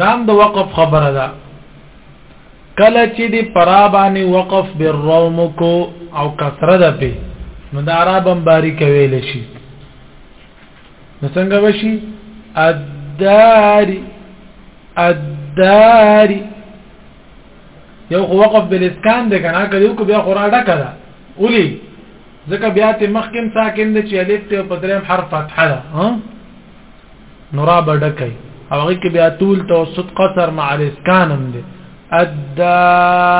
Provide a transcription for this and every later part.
دام د دا وقف خبره ده کله چې دی پرا باندې وقف بالروم کو او کثره ده په نو د عربم باریک ویل شي نو څنګه وشي الداري الداري یو خو وقف بالاسکان ده کنه کله یو کو بیا خورا ډکه ده ولي ځکه بیا ته مخکم ساکن ده چې الف ته په دریم حرف فتحه ده ها نورا بډکای او هغه کې بیا طول توسط قصر مع الاسکان هم دی الدار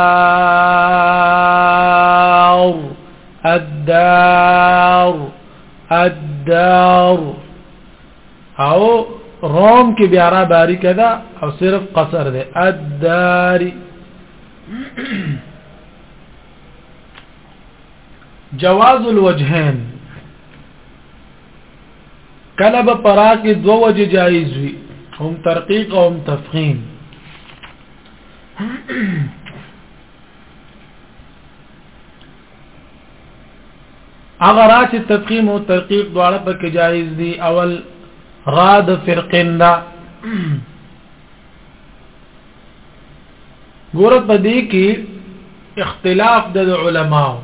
الدار الدار او روم کې بیا را باری کده او صرف قصر دی الداری جواز الوجهين کله به پرا کې دوه وجه جایز وي هم ترقیق او هم تفخیم اگر را چې تفخیم او ترقیق دواړه پکې جایز دي اول را د فرقین دا ګوره په دې کې اختلاف د علماو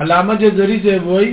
علامه جزري چې وایي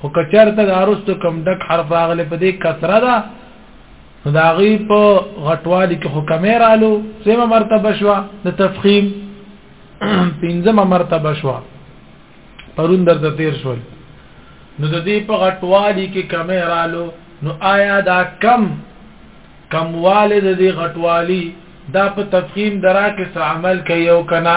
خو کچرته د ارستو کم ډک حرف راغلی په دې کسره ده نو دا غي په غټوالي کې حکمه رالو سیمه مرتبه شو د تفخیم پنځمه مرتبه شو پرون درته تیر شول نو د دې په غټوالي کې کمه رالو نو آیا دا کم کم والد دې غټوالي دا په تفخیم درا کې څه عمل کوي او کنا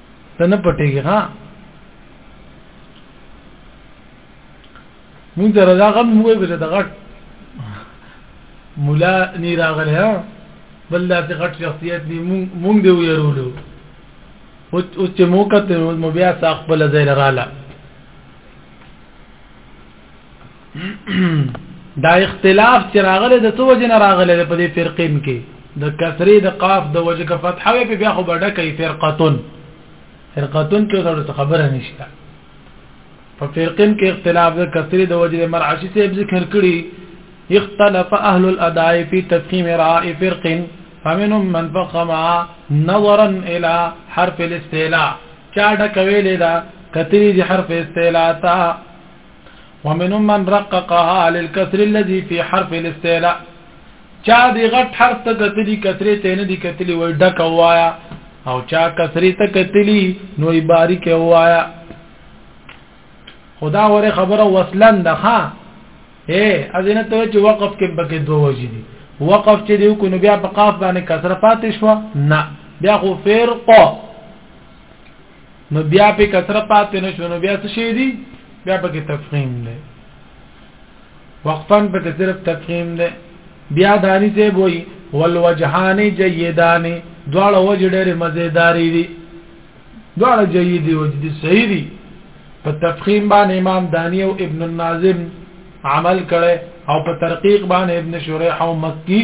ته نه پټېږي ها مونږ ته رضا غم موږ به د غټ مولا نی راغلی ها بل داسې غټ شخصیت دی مونږ دی ویرولو او چې مو کته مو بیا ساخ بل ځای رااله دا اختلاف چې راغله د څه وجه نه راغله په دې فرقین کې د کسرې د قاف د وجه کې فتحه وي په بیا خو بډه کوي فرقتون فرقتون کې څه خبره نشته په فرقین کې اختلاف د کسرې د وجه د مرعشی صاحب ذکر کړی اختلف اهل الاداء في تفخيم راء فرق فمنهم من فخم نظرا الى حرف الاستعلاء چا ډکوي لیدا کتري دي حرف استعلاء تا ومنهم من رققها للكسر الذي في حرف الاستعلاء چا دی غټ حرف ته کتلی کسره ته نه دی کتلی وای ډک وایا او چا کسره ته کتلی نو باریک وایا خدا وره خبره وصلن ده ها اے ازینه ته چې وقف کې بګې دوه وجې دي وقف چې دیو کو نو بیا په قاف باندې کسره پاتې شو نه بیا خو فرقه نو بیا په کسره پاتې نشو نو بیا څه شي دي بیا په کې تفخیم دی وقفا په کې صرف تفخیم دی بیا دانی ته وای والوجهان جیدان دواړه وجه ډېر مزیداری دي دواړه جید دي وجه دي صحیح دي په تفخیم باندې امام دانی او ابن الناظم عمل کړي او په ترقیق باندې ابن شریح او مکی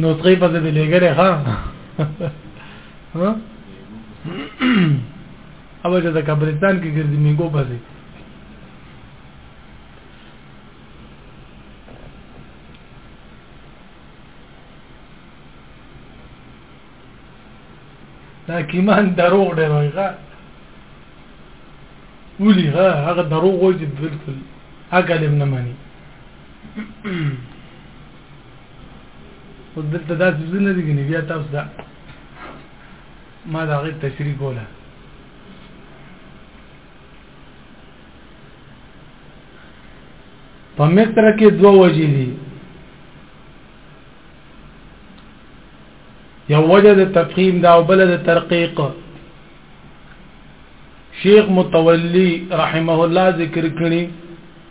نسخې پسې دې لګلې ها اوبه چې د قبرستان کې ګرځي میګو پسې دا کیمان دروغ دی وایغه ولي ها هغه دروغ وایي بالکل عقل ابن مانی اوس دلته دا څه نه دي کني بیا تاسو دا ما دا غي تشریح کوله په مصر کې دوه وجې دي یو وجه د تفخیم دا او بل د ترقیق شیخ متولی رحمه الله ذکر کړی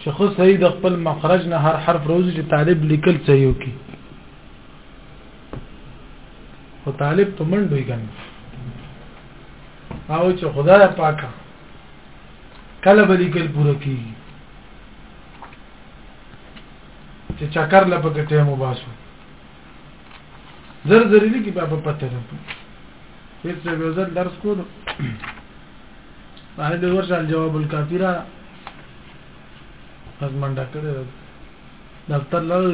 چې خو صحیح د خپل مخرج نه هر حرف روزي چې طالب لیکل صحیح وکي خو طالب په منډو یې کنه او چې خدای پاکه کله به لیکل پوره کیږي چې چکر لا پکې ټیم وباسو زر زر لیکي په پته نه هیڅ یو ځل درس کولو باندې ورشل جواب الکافی را از منډه کړی دفتر لاره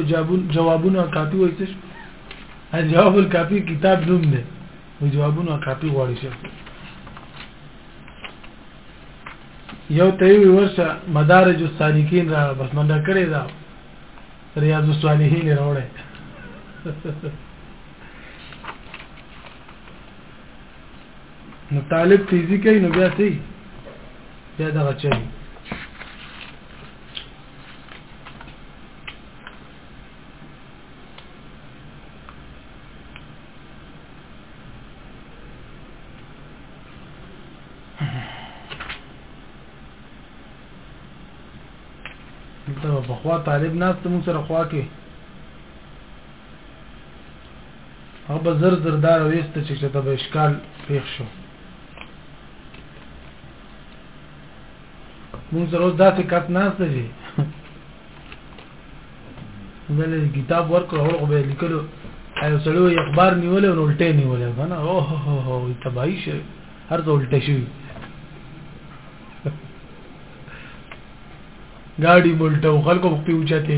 جوابونه کاپی وای څه جواب الکافی کتاب نوم دی وی جوابونه کاپی غواړي شه یو ته وی ورشه مدارج السالکین را بس منډه کړی دا ریاض الصالحین راوړی نو طالب تیزی کوي نو بیا سي بیا دغه چي دلته په خوا طالب ناست مون سره خوا کې هغه به زر زر دا راويسته چې چته به اشکال پیښ شو موږ سره اوس داسې کات ناست دی دله کتاب ورکړ هغه به لیکلو ایو سړیو اخبار نیولې او الټه نیولې کنه او هو هو هو تباہی شه هر څه الټه شي ګاډي ملټه خلکو په پیوچته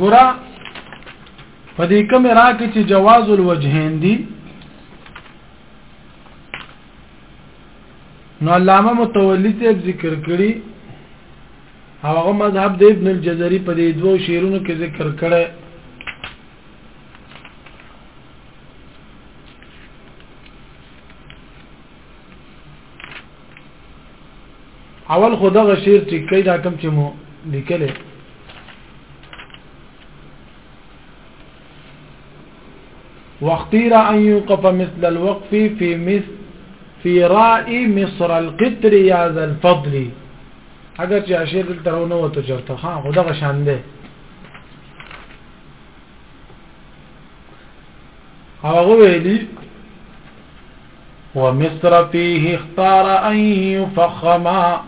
ګورا په دې کوم راکې چې جواز الوجهین دي نو علامه متولی ته ذکر کړی هغه مذهب د ابن الجزري په دې دوو شعرونو کې ذکر کړی اول خو دغه شعر ټیک کړئ دا کوم چې مو لیکلی واختير أن يوقف مثل الوقف في مثل في راء مصر القطر يا ذا الفضل اگر چې اشیر دلته ونه وته چرته ها خدغه شان ده هغه ویلي ومصر فيه اختار أن يفخما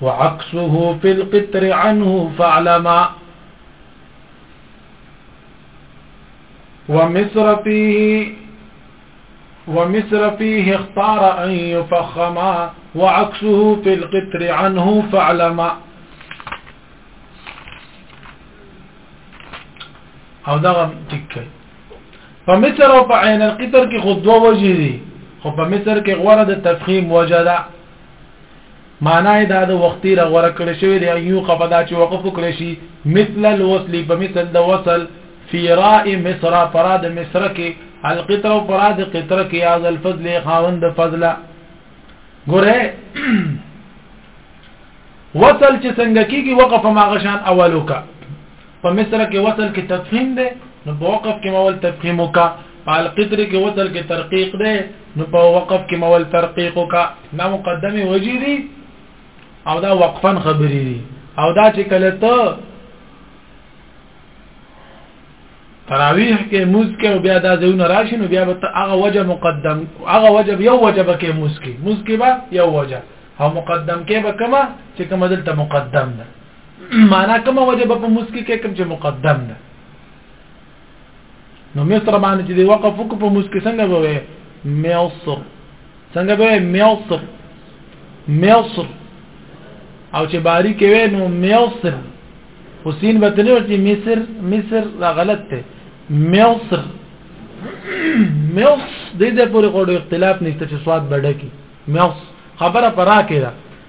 وعكسه في القطر عنه فعلما ومصر فيه ومصر فيه اختار أن يفخما وعكسه في القطر عنه فعلما او دا ټیک کړئ په مصر او په عین القطر کې خو دوه وجې دي خو په مصر کې غوړه د تفخیم وجه ده معنی دا د وختي را غوړه کړی شوی دی یو قبدا چې وقف کړی شي مثل الوصل په مثل د وصل فی راء مصر فراد مصر کې القطر او فراد قطر کې از الفضل خاوند فضله ګوره وصل چې څنګه کیږي وقف ما غشان اولو کا په مصر کې وصل کې تفخیم دی نو په وقف کې مول تفخیم وکا په القطر کې وصل کې ترقیق دی نو په وقف کې مول ترقیق وکا نه مقدمه وجی دی او دا وقفا خبرې دي او دا چې کله ته تراویح کې موز کې او بیا دا ځایونه راشي نو بیا به هغه وجه مقدم هغه وجه یو وجه به کې موز کې موز کې به یو وجه او مقدم کې به کما چې کوم دلته مقدم ده معنا کوم وجه به په موز کې کوم چې مقدم ده نو مصر باندې چې وقف وکړو په موز کې څنګه به مصر څنګه به مصر مصر او چې باری کوي نو مصر حسین به تنه ورته مصر مصر دا غلط ته مصر مصر دې د پورې کوډو اختلاف نشته چې سواد بډه کی مصر خبره پرا کې ده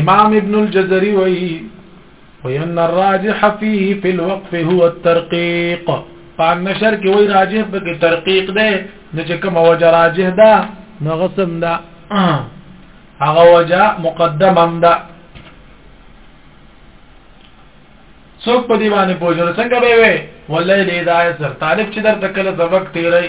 امام ابن الجزري وایي وان الراجح فيه في الوقف هو الترقيق فان نشر کې وایي راجح په کې ترقيق ده نه چې کوم وجه راجح ده نو غسم ده هغه وجه مقدمم ده څوک په دی باندې پوجل څنګه به وي ولې دې دا سر طالب چې درته کله سبق تیرای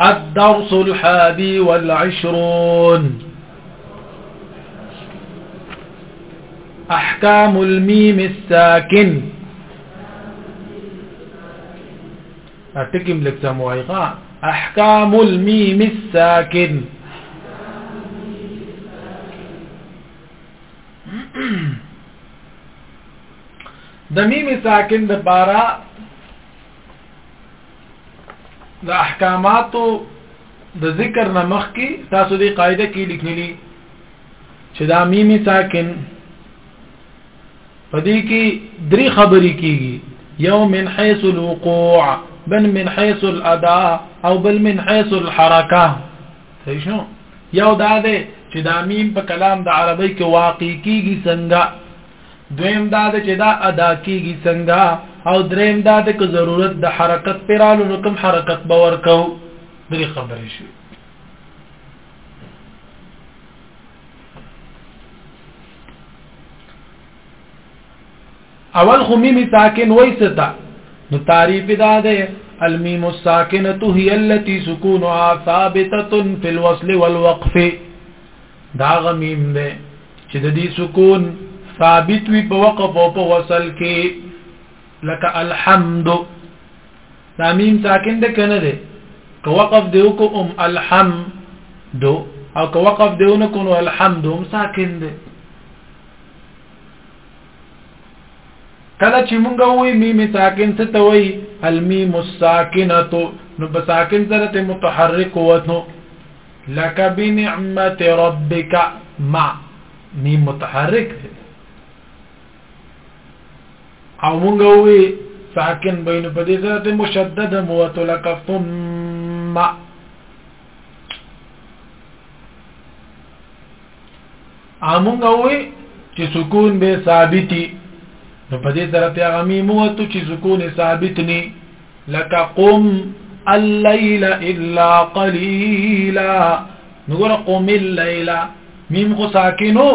الدرس الحادي والعشرون احكام الميم الساكن اتكم لك سموعي احکام المیم الساکن د میم ساکن د بارا د احکاماتو د ذکر نه مخکې تاسو دې قاعده کې لیکلي چې دا میم ساکن پدې کې درې خبرې کیږي یو من حيث الوقوع بل من حيث الاداء او بل من حيث الحركه صحیح شو یو دا ده چې دا میم په کلام د عربی کې واقع کیږي څنګه دویم دا ده چې دا ادا کیږي څنګه او دریم دا ده که ضرورت د حرکت پرالو نو کوم حرکت به ورکو درې خبرې شي اول خو میم ساکن وای ستا نو تعریف دا ده المیم الساکنه هي التي سكونها ثابته في الوصل والوقف دا غمیم ده چې د دې سکون ثابت وي په وقف او په وصل کې لك الحمد دا میم ساکن ده کنه ده که وقف دی وکم الحمد او که وقف دی ونکونو الحمد هم ساکن ده کله چې مونږ وې میم ساکن څه ته وې المیم الساکنه نو بساکن سره ته متحرک وته لك بنعمت ربك مع ميم متحرك دي او مونږ وی ساکن بین په دې سره ته مشدد موتلک ثم امون غوي چې سکون به ثابتي نو په دې سره ته غمي موت چې سکون ثابت ني لکه قم الليل الا قليلا نګور قم الليل میم خو ساکنو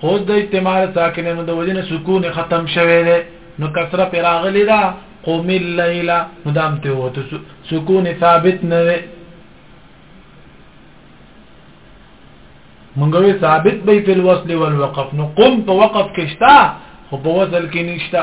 خو د اجتماع ساکنو د وجنه سکون ختم شوه دی نو کسره پر اغلی دا قوم الليل مدام ته وته سکون ثابت نه وي منګوي ثابت به په الوصل والوقف نو قم په وقف کې شتا خو په وصل کې نشتا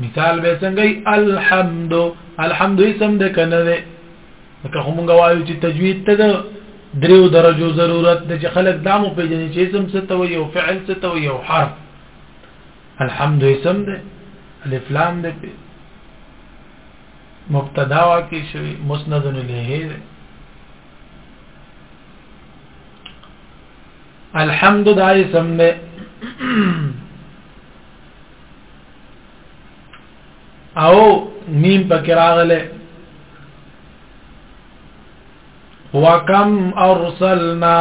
مثال به څنګه ای الحمد الحمد اسم د کنه ده که هم غوايو چې تجوید ته د دریو درجو ضرورت د چې خلک دامو پیژني چې اسم څه ته وي او فعل څه ته وي او حرف الحمد اسم ده الف لام ده مبتدا واقع شوی مسند الیه ده الحمد دا اسم ده او نیم پکې راغله وکم ارسلنا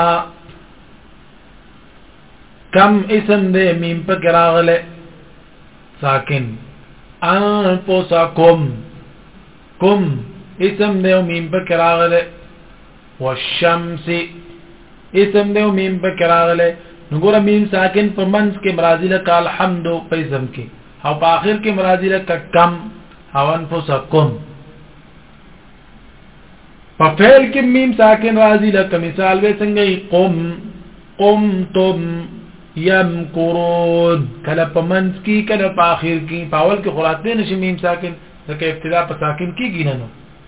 کم اسم دې میم پکې راغله ساکن انفسکم کم اسم دې میم پکې راغله والشمس اسم دی او میم په کراغله نو ګور میم ساکن په منځ کې مرادی لک الحمد په اسم کې او په اخر کې مرادی لک کم او انفسکم په فعل کې میم ساکن راځي لک مثال به څنګه قم قمتم یمکرون کله په منځ کې کله په اخر کې په اول کې خلاص نه شي میم ساکن ځکه ابتدا په ساکن کې ګیننو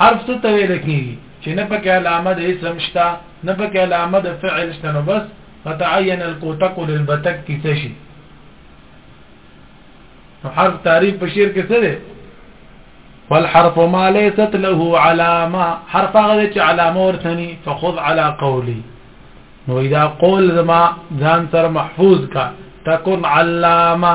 حرف څه ته ویل کیږي چې نه پکې علامه د اسم شته نه پکې علامه د فعل شته نو بس فتعين القوتق للبتك کی څه شي نو حرف تعریف په شعر کې څه دی والحرف ما ليست له علامه حرف هغه چې علامه ورته ني فخذ على قولي نو اذا قول زما ځان سره محفوظ کا تكون علامه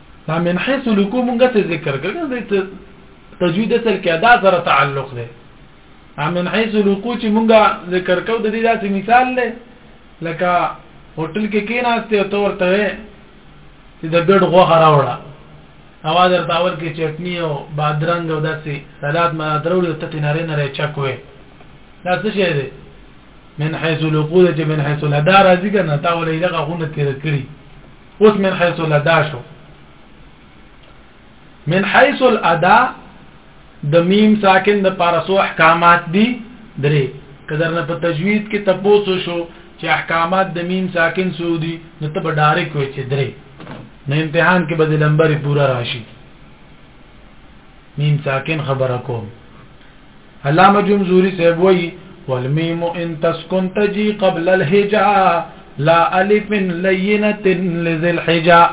دا من حيث لکو مونږ ته ذکر کړ کنه د تجوید اصل کې ادا سره تعلق دی من حيث لکو چې مونږ ذکر کو د دې داسې مثال دی لکه هوټل کې کیناسته او تور ته چې د ګډ غوخه راوړه اواز درته اول کې چټنی او بادرنګ او داسې سلاد ما درول ته تنارې نه چکوي دا څه شی دی من حيث لکو چې من حيث الادا راځي کنه تا ولې دغه غونه تیر کړی اوس من حيث الادا شو من حيث الادا د میم ساکن د پارسو احکامات دي درې کدر نه په تجوید کې تپوسو شو چې احکامات د میم ساکن سودي نو ته به ډایرک وې چې درې نه امتحان کې به د لمبر پورا راشي میم ساکن خبره کوم علامه جمزوري صاحب وایي والميم ان تسكن تجي قبل الهجاء لا الف لينه لذي الحجاء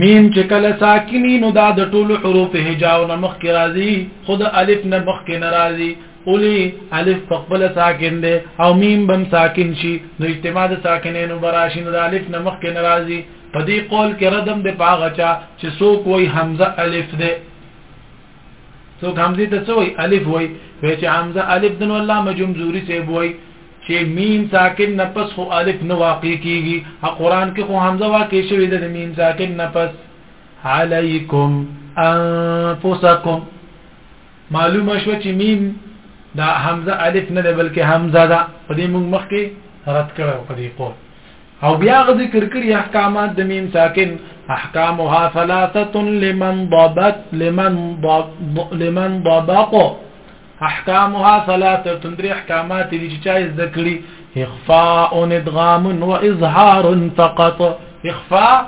میم چې کله ساکنی نو دا د ټولو حروف هجاو نه مخ کې راځي خود الف نه مخ کې ناراضي اولی الف په خپل ساکن دی او میم بم ساکن شي نو اجتماع د ساکنینو براشي نو د الف نه مخ کې ناراضي په دې قول کې ردم د پاغه چا چې څوک وای حمزه الف ده څوک حمزه ته څوی الف وای وای چې حمزه الف دن والله مجمزوري سی وای چې میم ساکن نه پس خو الف نه واقع کیږي قرآن کې خو حمزه واقع شوی ده میم ساکن نه پس علیکم انفسکم معلومه شو چې میم دا حمزه الف نه ده بلکې حمزه ده په دې موږ مخکې رد کړو په دې قول او بیا غ ذکر کړی احکامات د میم ساکن احکامها ثلاثه لمن ضبط لمن ضبط لمن ضبط احکامها ثلاثه تندري احکامات دي چې چا ذکري اخفاء ادغام واظهار فقط اخفاء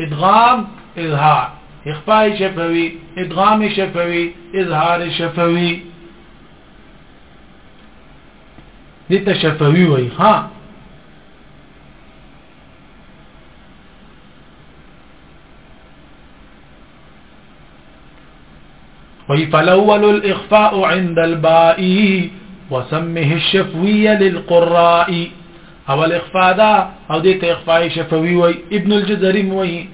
ادغام اظهار اخفاء شفوي ادغام شفوي اظهار شفوي دي تشفوي وي ها وی فالاول الاخفاء عند البائی وسمه الشفوی للقرائی او الاخفاء دا او دیتا اخفاء شفاوی وی ابن الجزري وي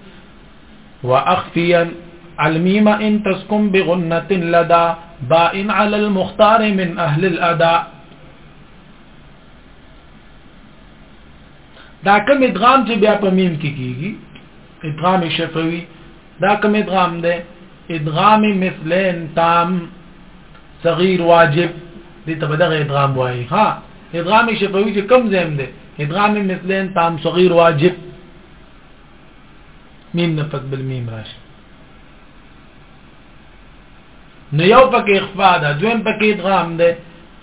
واخفيا الميم ان تسكن بغنه لدى باء على المختار من اهل الاداء دا کوم ادغام چې بیا په میم کې کیږي ادغام شفوي دا کوم ادغام ده ادغام مثلین تام صغیر واجب دې ته بدغه ادغام وایي ها ادغام شفوي چې کم زم ده ادغام مثلین تام صغیر واجب میم نه پد بل میم راشي نو یو پکې اخفاء ده دویم پکې ادغام ده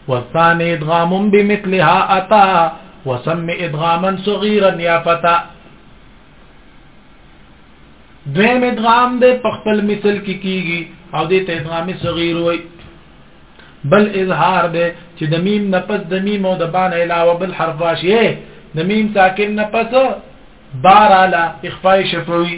والثاني ادغام بمثلها اتا وسم ادغاما صغيرا يا فتى دویم ادغام ده په خپل مثل کې کیږي او دې ته ادغام صغیر وای بل اظهار ده چې د میم نه پس د میم او د بان علاوه بل حرف راشي د میم ساکن نه پس بار علا اخفاء شفوي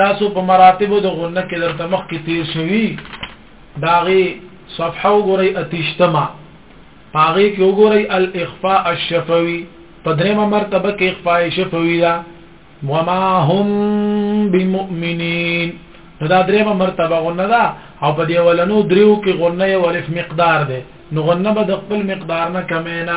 تاسو په مراتب د غنه کې درته مخ کې تیر شوی داغي صفحه وګورئ اتشتما هغه کې وګورئ الاخفاء الشفوي په درېمه مرتبه کې اخفاء شفوي دا وما هم بمؤمنين دا درېمه مرتبه غنه دا او په دې ولنو دریو کې غنه یو الف مقدار ده نو غنه به د خپل مقدار نه کمینا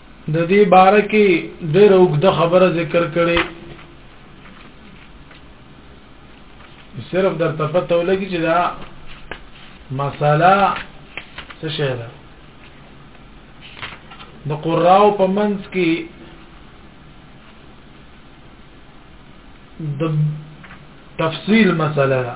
د دې باره کې ډېر اوږده خبره ذکر کړي صرف در ته پته ولګي چې دا مساله څه شی ده د قراو په منځ کې د تفصیل مسله ده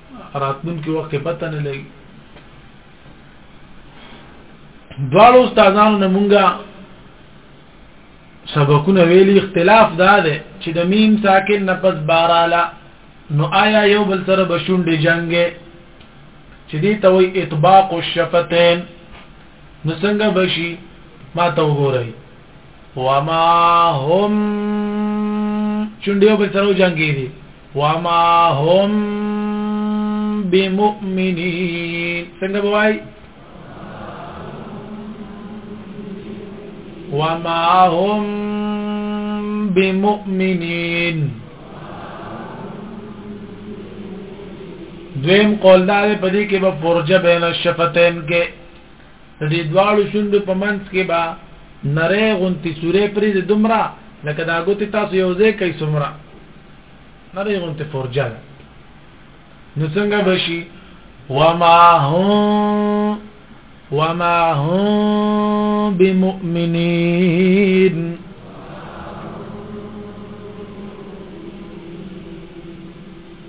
راتلونکي وخت کې پته نه لګي دواړو استادانو نه مونږه سبقونه ویلي اختلاف دا دی چې د میم ساکن نه پس باراله نو آیا یو بل سره بشونډې جنگه چې دې ته وي اطباق الشفتين نو څنګه بشي ما ته وګورئ وما هم چونډې یو بل سره جنگي دي وما هم بمؤمنين څنګه بوای وما هم بمؤمنين دویم قول دار پدې کې به فرجه بین الشفتین کې د دې دواړو شوند په منځ کې با نره غونتی سورې پرې د دمرا لکه دا ګوتی تاسو یو ځای کوي سمرا نه دی غونته فرجان نو څنګه بشي وما هم وما هم بمؤمنين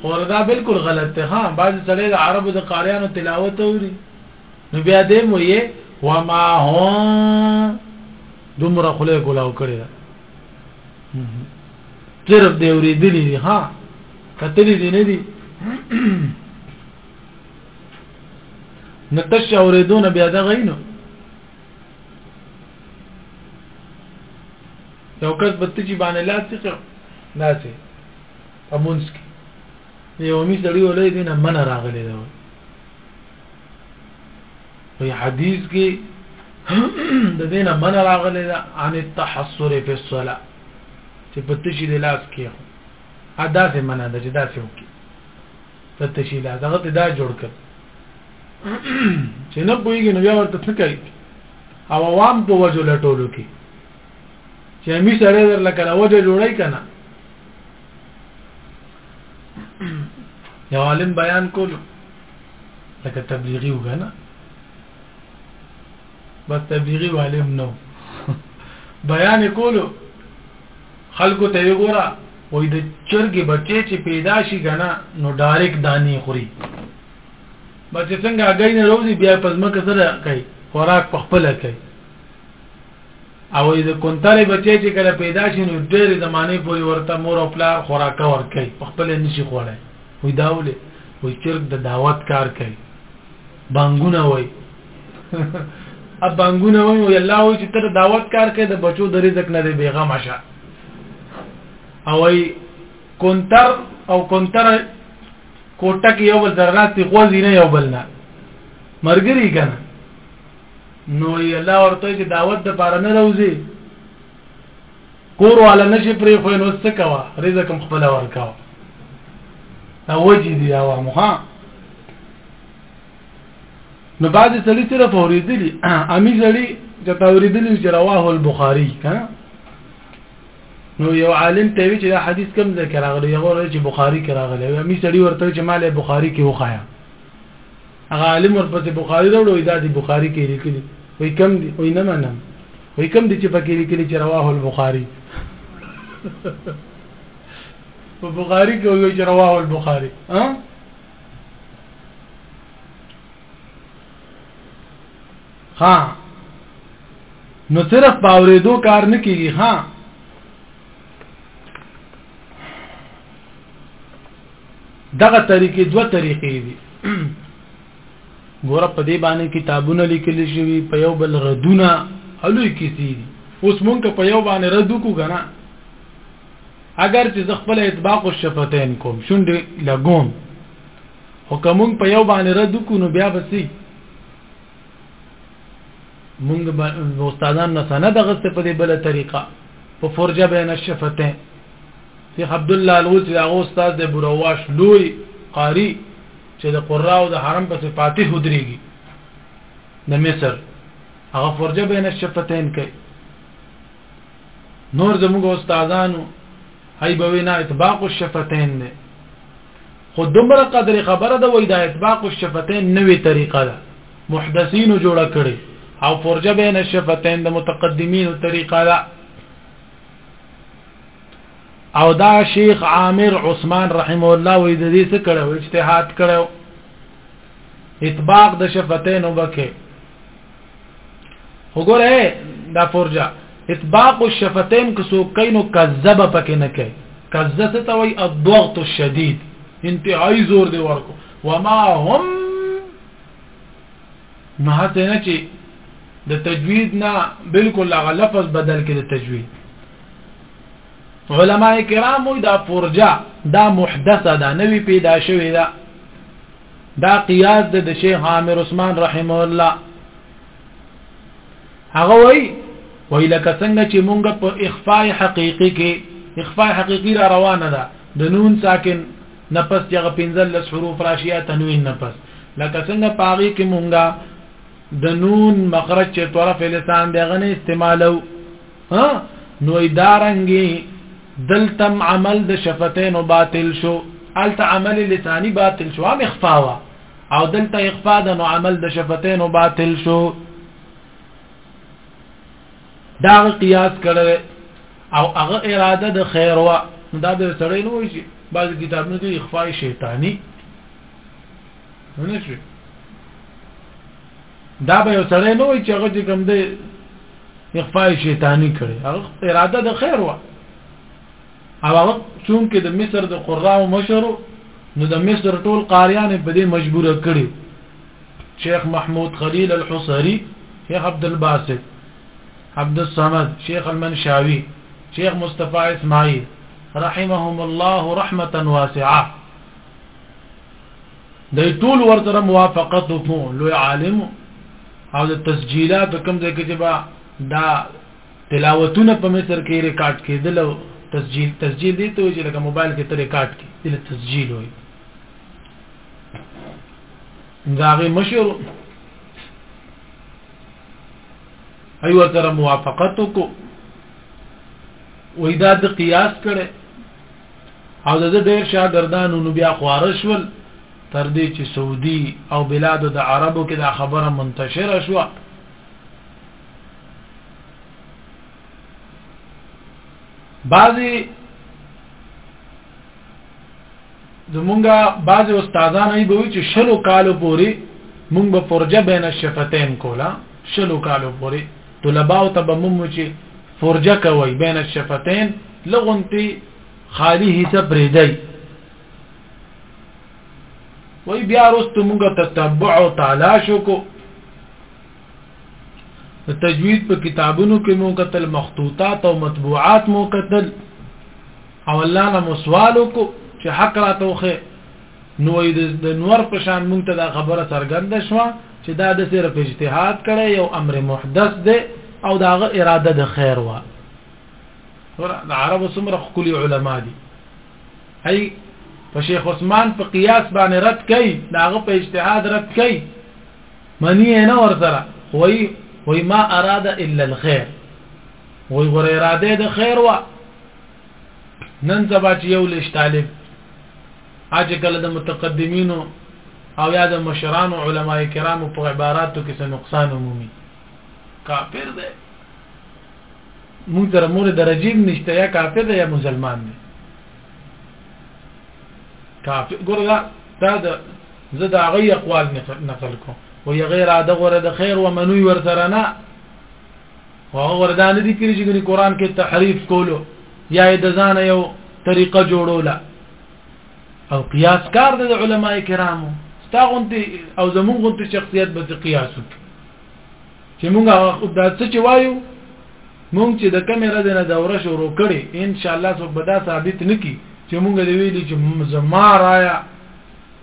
اور دا بالکل غلط ته ها بعض سړی د عربو د قاریانو تلاوت اوري نو بیا دې مو یې وما هم دومره خله کولاو کړی صرف دی اوریدلی دی ها کتلی دی نه دی نتش اوریدون بیا دا غینو یو کس بته چې باندې لاس څه ناسه امونس کې یو می سړی ولې دینه من راغلی دا په حدیث کې د دینه من راغلی دا عن التحصر فی الصلاه چې په تشی د لاس کې هو ادا سه منه ده چې دا سه وکي په تشی لاس هغه ته دا جوړ کړ چې نه پويږي نو بیا ورته څه کوي او عوام په وجه لټولو کې چې می سره در لکه وجه جوړای کنه یو عالم بیان کولو لکه تبلیغي وګنه بس تبلیغي والم نو بیان کولو خلکو ته وګوره وای د چرګي بچي چې پیدا شي غنا نو ډایرک دانی خوري بچ څنګه غي نه روزي بیا پزمکه سره کوي خوراک په خپل کوي او د کونترې بچی چې کله پیدا شي نو ډېرې زمانه پورې ورته مور او پلار خوراک ورکړي په خپل نشي خوړای وي داولې وي چرګ د دعوت کار کوي بانګونه وای ا بانګونه وای وي الله وي چې تر دعوت کار کوي د بچو د رزق نه دی بیغم شه او ای کونتر او کونتر کوټه کې یو بل درناستي خوځي نه یو بل نه مرګري کنه نو یې الله ورته چې دعوت د پاره نه روزي کور والا نشي پرې خو نو څه کوا رزق هم خپل ورکاو دا وجه دی او مخه نو بعد سړي صرف اوریدلی امي سړي چې تا اوریدلی چې رواه البخاري کنه نو یو عالم ته وی چې دا حدیث کم ذکر راغلی یو ورته چې بخاری کې راغلی یو می سړی ورته چې مال بخاری کې وخایا هغه عالم ورپسې بخاری راوړ وای دا دی بخاری کې لیکلی وای کم دی وای نه منم وای کم دی چې پکې لیکلی چې رواه البخاری په بخاری کې وای چې رواه البخاری ها ها نو صرف باورې دو کار نه کیږي ها دغه طریقې دوه طریقې دي ګوره په دې باندې کتابونه لیکل شوي په یو بل ردونه الوی کیسې دي اوس مونږ په یو باندې رد وکړو کنه اگر چې زه خپل اطباق او شفتین کوم شونډې لګوم او کوم په یو باندې رد وکړو نو بیا بسې مونږ استادان نه سند غسته په دې بل طریقه په فرجه بین الشفتین شیخ عبدالله الغوث چې د هغه استاد دی برواش لوی قاري چې د قراو د حرم پسې فاتح ودرېږي د مصر هغه فرجه بین الشفتین کوي نور زموږ استادانو هی به وینا اطباق الشفتین نه خو دومره قدر خبره ده وای دا اطباق الشفتین نوې طریقه ده محدثین جوړه کړي او فرجه بین الشفتین د متقدمین طریقه ده او دا شیخ عامر عثمان رحم الله وې د دې څه کړو اجتهاد کړو اطباق د شفتین وبکه وګوره دا فرجه اطباق الشفتين کسو کینو کذب پکې نه کوي کذب ته وای الضغط الشديد انتهائی زور دی ورکو وما هم نو هسې نه چې د تجوید نه بالکل هغه لفظ بدل کې د تجوید علما کرام دا فرجه دا محدثه دا نوی پیدا شوی دا دا قیاس د د شیخ عامر عثمان رحم الله هغه وای وای لکه څنګه چې مونږ په اخفاء حقيقي کې اخفاء حقيقي را روانه ده د نون ساکن نه پس چې هغه پنځلس حروف راشي یا تنوین نه پس لکه څنګه په هغې کې مونږه د نون مخرج چې طرف لسان دی هغه نه استعمالو ها نو ادارنګي دلتم عمل د شفتین باطل شو الت عمل لسانی باطل شو ام اخفاوا او دلته اخفا د نو عمل د شفتین باطل شو دا قیاس کړی او هغه اراده د خیر وا دا به سړی نه وایي بعض کتابونه کې اخفاء شیطانی نه شي دا به سړی نه وایي چې هغه چې کوم دی اخفاء شیطانی کړي هغه اراده د خیر وا او هغه چونکه د مصر د قراو مشرو نو د مصر ټول قاریان په دې مجبور کړي شیخ محمود خلیل الحصری شیخ عبدالباسط عبدالصمد شیخ المنشاوی شیخ مصطفی اسماعیل رحمهم الله رحمتا واسعه د ټول ورسره موافقت وکړو لوی عالم او د تسجیلات کوم ځای کې چې با دا تلاوتونه په مصر کې ریکارډ کېدل او تسجیل تسجیل دي ته چې لکه موبایل کې ته ریکارډ کې دل تسجیل وي د هغه مشر ایو سره موافقت وکړو وې دا د قیاس کړي او د ډېر شاګردانو نو بیا خوارشول تر دې چې سعودي او بلاد د عربو کې دا خبره منتشره شو بعضی زمونږه بعض استادان ای به چې شلو کالو پوري مونږ به فرجه بین الشفتین کولا شلو کالو پوري طلباو ته به مونږ چې فرجه کوي بین الشفتین لغونتی خالی حصہ پریدای وای بیا رست مونږ تتبع او تلاش وکړو د تجوید په کتابونو کې مو قتل مخطوطات او مطبوعات مو قتل او الله نه مسوالو کو چې حق را توخه نو د نور په شان مونږ ته دا خبره څرګند شوه چې دا د صرف اجتهاد کړي یو امر محدث دی او داغه اراده د خیر وا د عربو سمره خولي علما دي هي په شیخ عثمان په قیاس باندې رد کړي داغه په اجتهاد رد کړي منی نه ور سره وای وای ما اراده الا الخير وای ور اراده د خیر وا نن سبا چې یو لش طالب اج کله د متقدمینو او یا د مشرانو علما کرامو په عباراتو کې څه نقصان عمومي کافر دی مونږ تر مور درجیم نشته یا کافر دی یا مسلمان دی کافر ګور دا دا د زه دا غي اقوال نقل کوم وي غیر اده غره د خیر ومنوي ورسره نه هغه وردا نه دي کړی چې ګنې قران کې تحریف کولو یا د ځان یو طریقه جوړوله او قیاس کار د علما کرامو ستاغونتي او زمونږ غونتي شخصیت به قیاس وکړي چې مونږ هغه د څه چې وایو مونږ چې د کمره د دوره شروع کړي ان شاء الله سبدا ثابت نکي چې مونږ دی ویلي چې زما رایا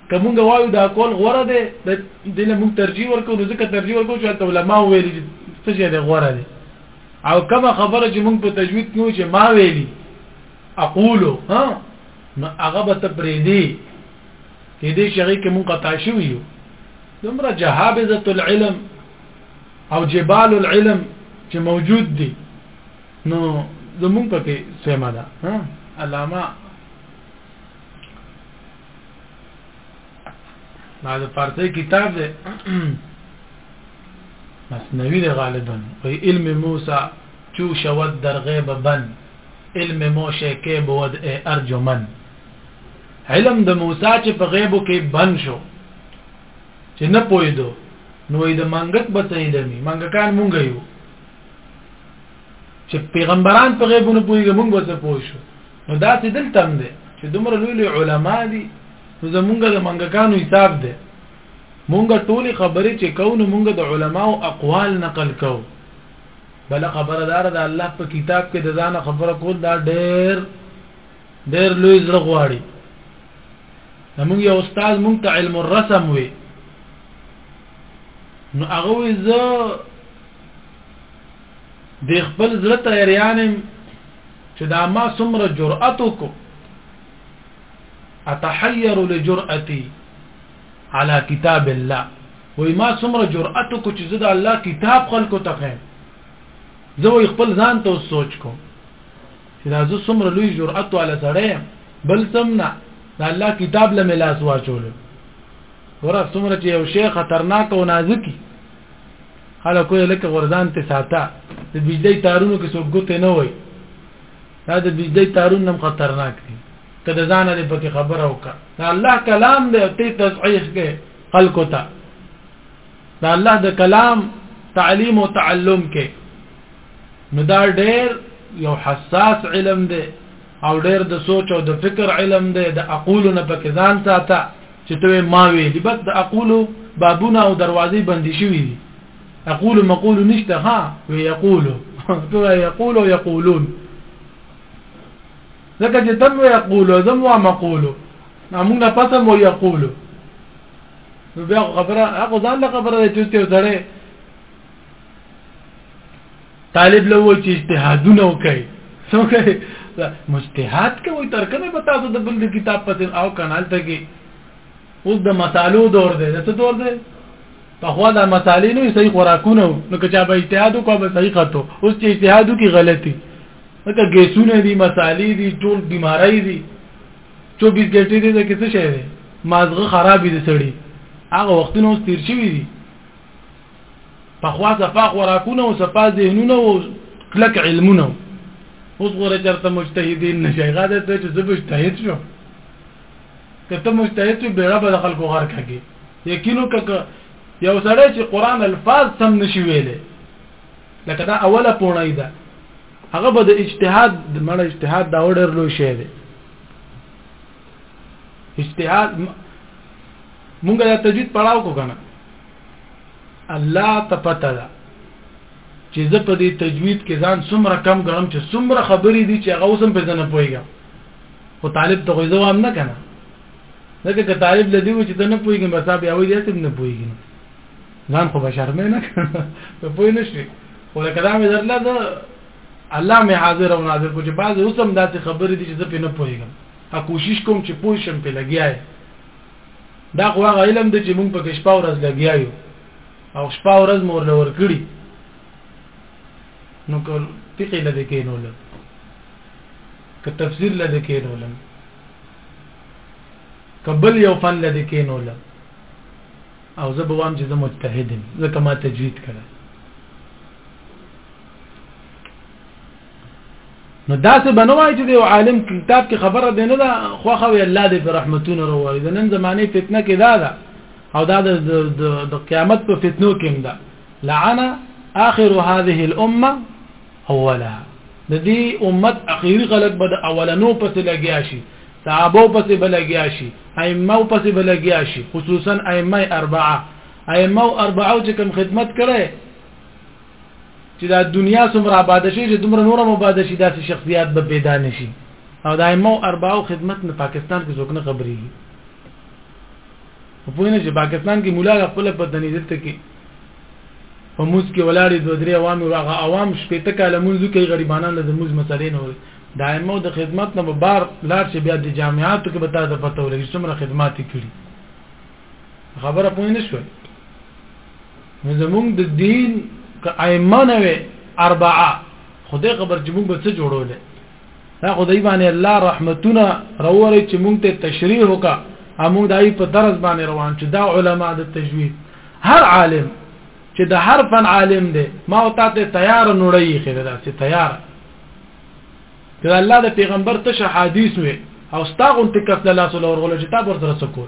که مونږ وایو دا کول غوره دی د دې له مونږ ترجیح ورکو نو ځکه ترجیح ورکو چې هلته علما ویل چې څه شی دی غوره دی او کومه خبره چې مونږ په تجوید کې چې ما ویلي اقولو ها نو هغه به تبرې دی کې دې شغې کې مونږ قطع شو یو دمره جهابزه العلم او جبال العلم چې موجود دي نو زمونږ پکې سیمه ده ها علامه دا د فارسی کتاب دی مسنوی دی غالبا وی علم موسی چو شود در غیب بن علم موشه کې بود ای ارجمن علم د موسی چې په غیبو کې بن شو چې نه پویدو نو د منګک به څه علمي منګکان مونږ یو چې پیغمبران په غیبونو پویږي مونږ به څه پوه شو نو دا چې دلته هم دی چې دومره لوی لوی علما دي نو زمونږ د منګکانو حساب دی مونږ ټولې خبرې چې کوو نو مونږ د علماو اقوال نقل کوو بل خبره دار د الله په کتاب کې د ځان خبره کول دا ډېر ډېر لوی زړه غواړي زمونږ یو استاد مونږ ته علم الرسم وي نو هغه وي زه د خپل زړه تیاریانم چې دا ما څومره جرأت وکړو اتحیر لجرأتی على کتاب الله وای ما څومره جرأت وکړو چې زه د الله کتاب خلکو ته خیم زه وای خپل ځان ته سوچ کوم چې دا زه څومره لوی جرأت والا سړی بل سم نه د الله کتاب له ملاس واچول ورته څومره چې یو شی خطرناک او نازکی خلکو یې لکه غرزان ته ساته د بجلی تارونو کې څوک ګوتې نه وای دا د بجلی تارون نم خطرناک دي که د ځانه دې پکې خبره وکړه دا الله کلام دی او ته تصحیح کې خلکو ته دا الله د کلام تعلیم او تعلم کې نو دا ډېر یو حساس علم دی او ډېر د سوچ او د فکر علم دی د اقول نه پکې ځان ساته چې ته ما ویلی بس د اقول بابونه او دروازې بندې شوې دي اقول مقول نشته ها وی یقول تو یقول او یقولون ځکه چې تم یقول او زم وا مقول موږ نه پته مو یقول نو بیا خبره هغه ځان له خبره چې ته وځړې طالب له وای چې اجتهادونه وکړي څوکه مجتهد کوي تر کنه به تاسو د بل د کتاب پته او کانال ته کې اوس د مسالو دور دی څه دور دی په خو دا مسالې نه صحیح خوراکونه نو که چا به اجتهاد وکړ به صحیح خطو اوس چې اجتهاد وکړي غلطي مکه ګیسونه دي مسالې دي ټول بیماری دي 24 ګټې دي چې څه شي مازغه خراب دي سړی هغه وختونه اوس تیر شوی دي پخوا صفا خوراکونه او صفا ذهنونه او کلک علمونه اوس غره چرته مجتهدین نشي غاده ته چې زبش تهید شو کته مجتهد چې بیره به خلکو غر کږي یقینو ک یو سړی چې قران الفاظ سم نشي ویلې لکه دا اوله پونه ده هغه به د اجتهاد مړ اجتهاد دا وړر لوي شی دی اجتهاد مونږه د تجوید پڑھاو کو کنه الله ته پته ده چې زه په دې تجوید کې ځان څومره کم غنم چې څومره خبرې دي چې هغه اوسم په ځنه پويګم خو طالب ته غوځو هم نه کنه ځکه که طالب لدی و چې ته نه پويګم بس بیا وایي دې نه پويګم ځان خو بشر مې نه کنه په پوي نشي خو لکه دا مې درله ده الله مې حاضر او ناظر کو چې بعض اوسم داسې خبرې دي چې زه په نه پويګم ا کوشش کوم چې پوه شم په لګیاي دا خو هغه علم دی چې موږ په کې شپه ورځ لګیا یو او شپه ورځ مور لور کړی نو کول فقه لدې کې نو لږ که تفسیر لدې کې نو لږ کبل یو فن لدې کې نو لږ او زه به وام چې زه مجتهد یم زه کما تجوید کړم نو داسې بنوای چې یو عالم کتاب کې خبره دی نه ده خو خو الله دې په رحمتونو وروړي د نن زمانه فتنه کې دا ده او دا د قیامت په فتنو کې ده لعن اخر هذه الامه اولها د دې امت اخیری غلط بد اولنو پس لګیا شي صحابه پس بلګیا شي ائمه پس بلګیا شي خصوصا ائمه اربعه ائمه اربعه چې کوم خدمت کړي چې دا دنیا څومره آباد شي چې دومره نور هم آباد شي داسې شخصیت به پیدا نشي او د ائمه اربعو خدمت نه پاکستان کې څوک نه خبري په پوینه چې پاکستان کې مولا خپل په دني دته کې په موز کې ولاړې دوه درې عوامي راغه عوام شپې ته کاله مونږ کې غریبانان له موز مسلې نه وي د ائمه د خدمت نه بار لار چې بیا د جامعاتو کې به تاسو پته ولګي څومره خدمات کړي خبره پوه نه شو نو زمونږ د دین که ائمه نه وي اربعه خدای خبر چې مونږ به څه جوړول دا خدای باندې الله رحمتونه راوړي چې مونږ ته تشریح وکا امو دای په درس باندې روان چې دا علما د تجوید هر عالم چې د هر فن عالم دی ما او ته تیار نوړی خیر دا چې تیار چې الله د پیغمبر ته حدیث وي او ستاغون تکف د الله صلی الله علیه وسلم چې تا ورته رسول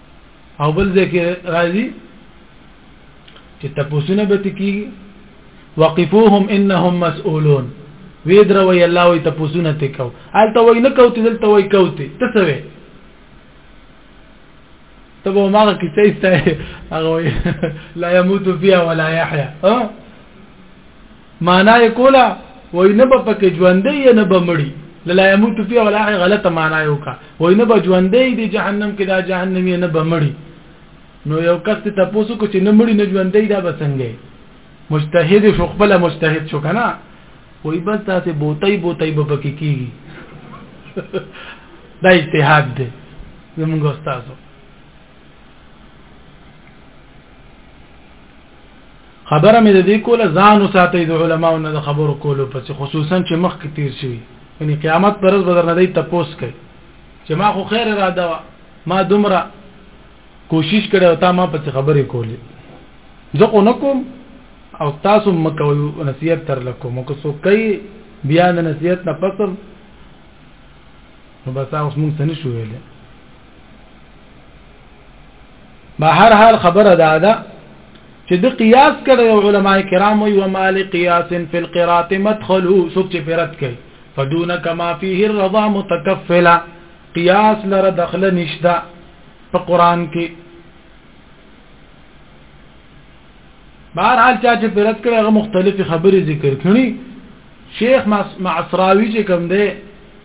او بل ځکه راځي چې تاسو به تکي وقفوهم انهم مسؤولون ویدر وی الله وی تاسو نه تکو الته وی نه کوته دلته وی کوته تسوي تبو ماغه کیسه ایسته هغه لا يموت فيها ولا يحيى ها معنا یې کوله وای نه به پکې ژوندې یا نه به مړی لا يموت فيها ولا حي غلطه معنا یو کا وای نه به ژوندې دی جهنم کې دا جهنم یې نه به مړی نو یو کس ته تاسو کو چې نه مړی نه ژوندې دا به څنګه مجتهد شو خپل مجتهد شو کنه وای بس تاسو بوتای بوتای به پکې کیږي دا اجتهاد دی زمونږ استادو خبره مې د دې کوله ځان وساتئ د علماو نه د خبرو کولو پس خصوصا چې مخ کې تیر شي یعنی قیامت پر ورځ بدر نه دی تپوس کوي چې ما خو خیر را دا ما دومره کوشش کړي او تا ما پس خبرې کولې زه خو نکوم او تاسو مکو نصیحت تر لکو مکو سو کوي بیا د نصیحت نه پسم نو بس اوس مونږ څه نشو ویلې ما هر حال خبره دا ده چې د قیاس کړه یو علما کرام وي و مال قیاس فی القرات مدخلو سوچ چې فرت کوي فدون کما فيه الرضا متکفلا قیاس لره دخل نشدا په قران کې بهر حال چا چې فرت کړه هغه مختلفي خبرې ذکر کړي شیخ معصراوی چې کوم دی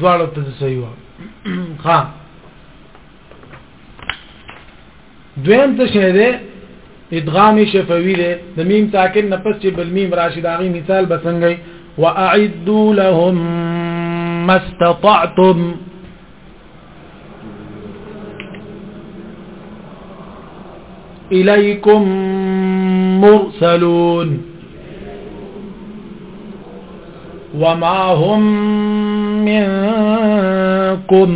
دواړو ته صحیح و ها دویم څه شه ده ادغام شفوی ده د میم ساکن نه پس چې بل میم راشي دا غي مثال بسنګي واعدوا لهم ما استطعتم إليكم مرسلون وما هم منكم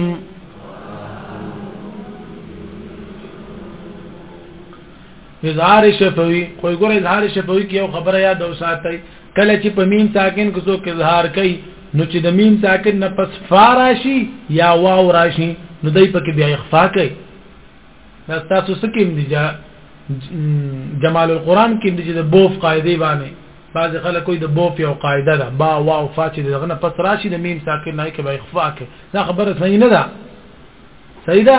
اظهار شفوي خو ګور اظهار شفوي کې یو خبره یاد او ساتي کله چې په میم ساکن کې څوک اظهار کوي نو چې د میم ساکن نه پس فا راشي یا واو راشي نو دای په کې بیا اخفا کوي دا تاسو سکیم دي جا جمال القرآن کې دي چې د بوف قاعده باندې بعض خلک کوئی د بوف یو قاعده ده با واو فا چې دغه نه پس راشي د میم ساکن نه کې بیا اخفا کوي دا خبره صحیح نه ده صحیح ده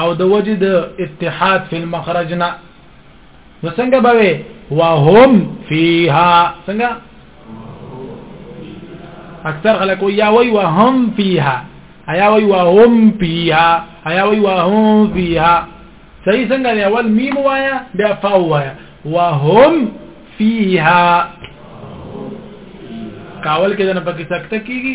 او د وجه د اتحاد فی المخرجنا نو څنګه به وي وهم فیها څنګه اکثر خلک یا وی وهم فیها ایا وی وهم فیها ایا وی وهم فیها صحیح څنګه دی اول میم وایا بیا فا وایا وهم فیها کاول کې د نه پکې سکته کیږي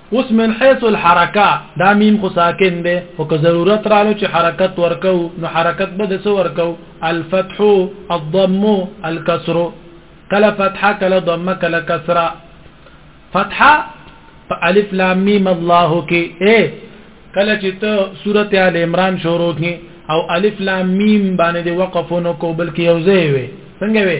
اوس من حيث الحرکه دا ميم خو ساکن دی خو که ضرورت رالو چې حرکت ورکو نو حرکت به د څه ورکو الفتح الضم الكسر کله فتحه کله ضمه کله کسره فتحه په الف لام میم الله کې اے کله چې ته سورته ال عمران شروع کې او الف لام میم باندې وقف نو کو بلکې یو ځای وي څنګه وي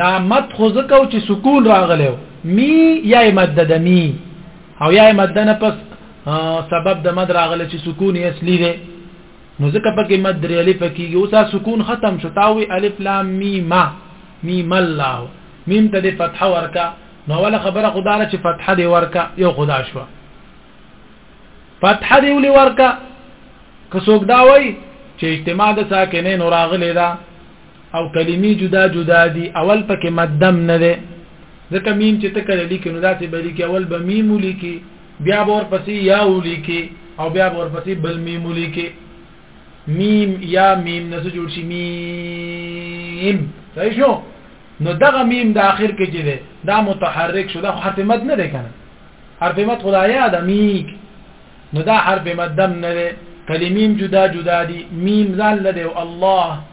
دا مد خو زکو چې سکون راغلی می یا مد د می او یا مد نه پس سبب د مد راغلی چې سکون یې اصلي دی نو ځکه پکې مد درې الف کېږي اوس سکون ختم شو تاوي الف لام میم میم الله میم ته د فتح ورکا نو ولا خبره خدا له چې فتح دی ورکا یو خدا شو فتح دی ولي ورکا که څوک دا وای چې اجتماع د ساکنین راغلی دا او کلمې جدا جدا دي اول پکې مدم نه ده ځکه میم چې ته کله لیکې نو داسې به لیکې اول به میم ولیکې بیا به ورپسې یا ولیکې او بیا به ورپسې بل میم ولیکې میم یا میم نه جوړ شي میم صحیح شو نو دغه میم د اخر کې چې ده دا متحرک شو دا حرف مد نه ده کنه حرف مد خدای دا میک نو دا حرف مد دم نه ده کلمیم جدا جدا دي میم ځان لده او الله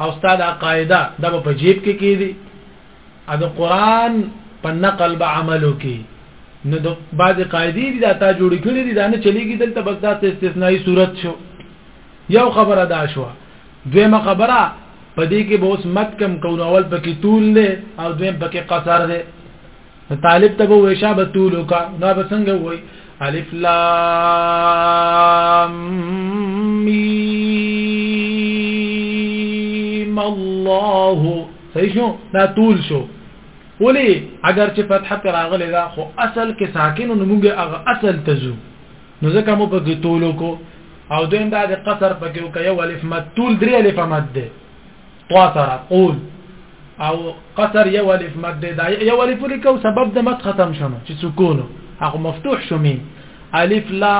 او ستا دا قاعده دا په جیب کې کې دي ا د قران په نقل به عمل وکي نو د بعض قاعده دي دا تا جوړ کړی دي دا نه چلیږي دلته بس دا استثنایی صورت شو یو خبره دا شو دویمه خبره په دې کې به اوس مت کم کول اول پکې طول له او دویم پکې قصر ده نو طالب ته به وای شابه طولو کا نو به څنګه وای الف لام میم الله صحیح شو دا طول شو ولی اگر چې فتحه پر راغلی دا خو اصل کې ساکن نو موږ هغه اصل تزو نو ځکه مو په کې طولو کو او دویم دا د قصر پکې وکي یو الف مد طول درې الف مد ده قصر قول او قصر یو الف مد دا یو الف لیکو سبب د مد ختم شونه چې سکون هغه مفتوح شومي الف لام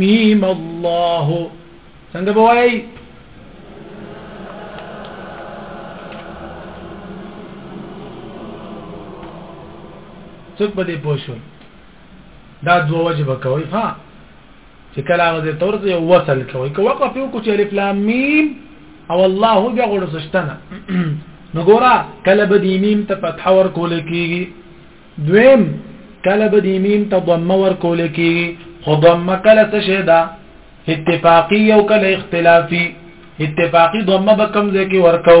میم الله څنګه بوای څوک به دې پوښوي دا دوه وجه به کوي ها چې کله هغه ځای تورځ یو وصل کوي که وقف یو کوچ الف لام میم او الله بیا غوړ سشتنه نو ګورا کله به دی میم ته فتح ور کول کیږي دویم کله به دی میم ته ضمه ور کول کیږي خو ضمه کله څه شه ده اتفاقی او کله اختلافی اتفاقی ضمه به کم ځای کې ورکو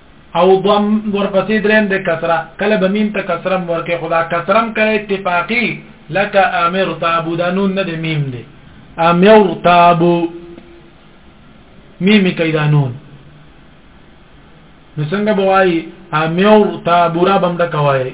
او ضم ورپسې دریم د کسره کله به میم ته کسره ورکه خدا کسرم کړي اتفاقی لك امر تابو دا نون نه د میم دی امر تابو میم کوي دا نون نو څنګه بوای امر تابو را بم د کوي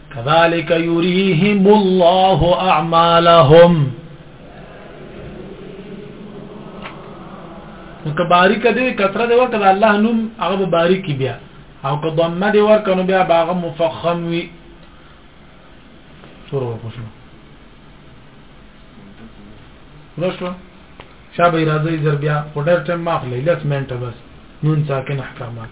كذلك يريهم الله اعمالهم که باریک دی کثره دی ورکړه الله نوم هغه باریک بیا او که ضمه دی ورکړه نو بیا هغه مفخم وي سورو کوشو نو شو شاه به راځي زر بیا خو ډېر ټیم ماخلې لس منټه بس نون ساکن احکامات